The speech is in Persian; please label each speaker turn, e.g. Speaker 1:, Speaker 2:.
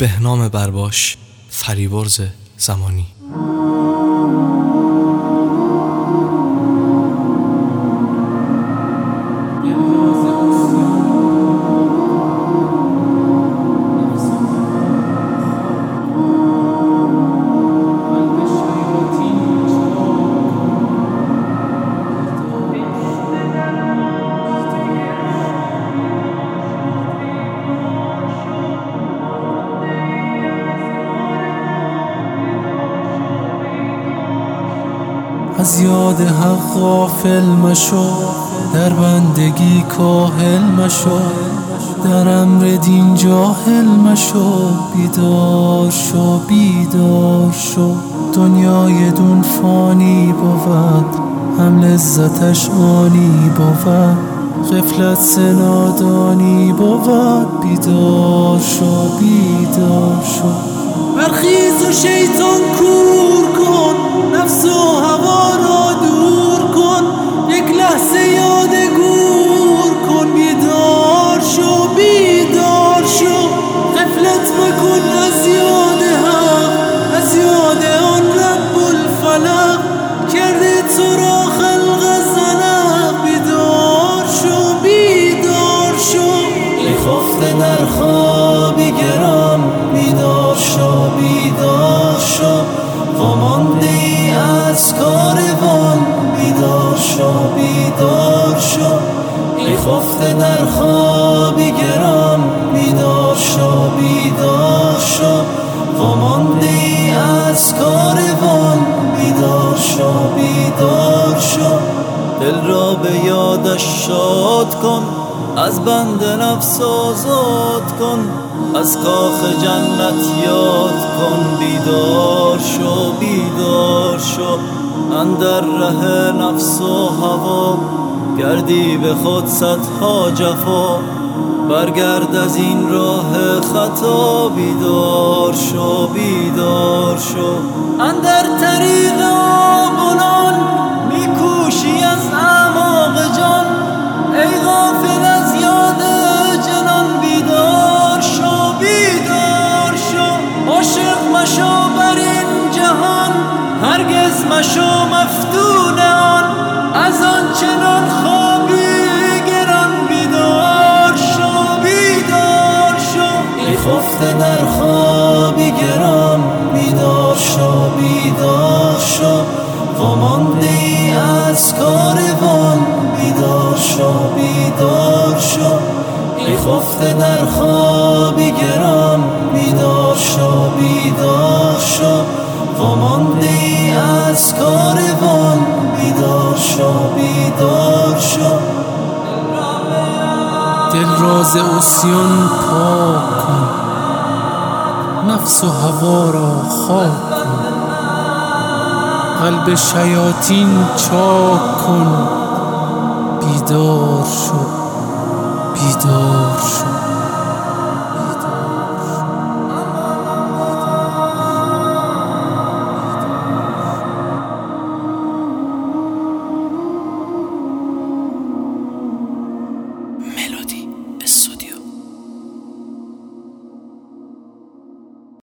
Speaker 1: بهنام برباش فریبرز زمانی.
Speaker 2: از یاد حق غافل مشو در بندگی کاهل مشو در امر دین جاهل مشو. بیدار شو بیدار شو. دنیای دون فانی بود هم لذتش آنی بود. غفلت سنادانی بود بیدار شو بیدار شو. برخیز و شیطان کور خفته در خوابی گرم بیدار شو بیدار شو. وامانده ای از کاروان بیدار شو بیدار شو. دل را به یادش شاد کن از بند نفس آزاد کن. از کاخ جنت یاد کن بیدار شو بیدار شو. اندر ره نفس و هوا گردی به خود صدها جفا برگرد از این راه خطا. بیدار شو بیدار شو. اندر طریق آبونان هرگز مشو مفتون آن از آن چنان خوابی گران بیدار شو بیدار شو. ای خفته در خوابی گرم بیدار شو بیدار شو. وامانده ای از کاروان بیدار شو بیدار شو. ای خفته در خوابی گرم بیدار شو بیدار شو. وامانده ای از کاروان بیدار شو بیدار شو. دل راز اسیان پاک کن. نفس و هوا را خاک کن. قلب شیاطین چاک کن. بیدار شو بیدار شو.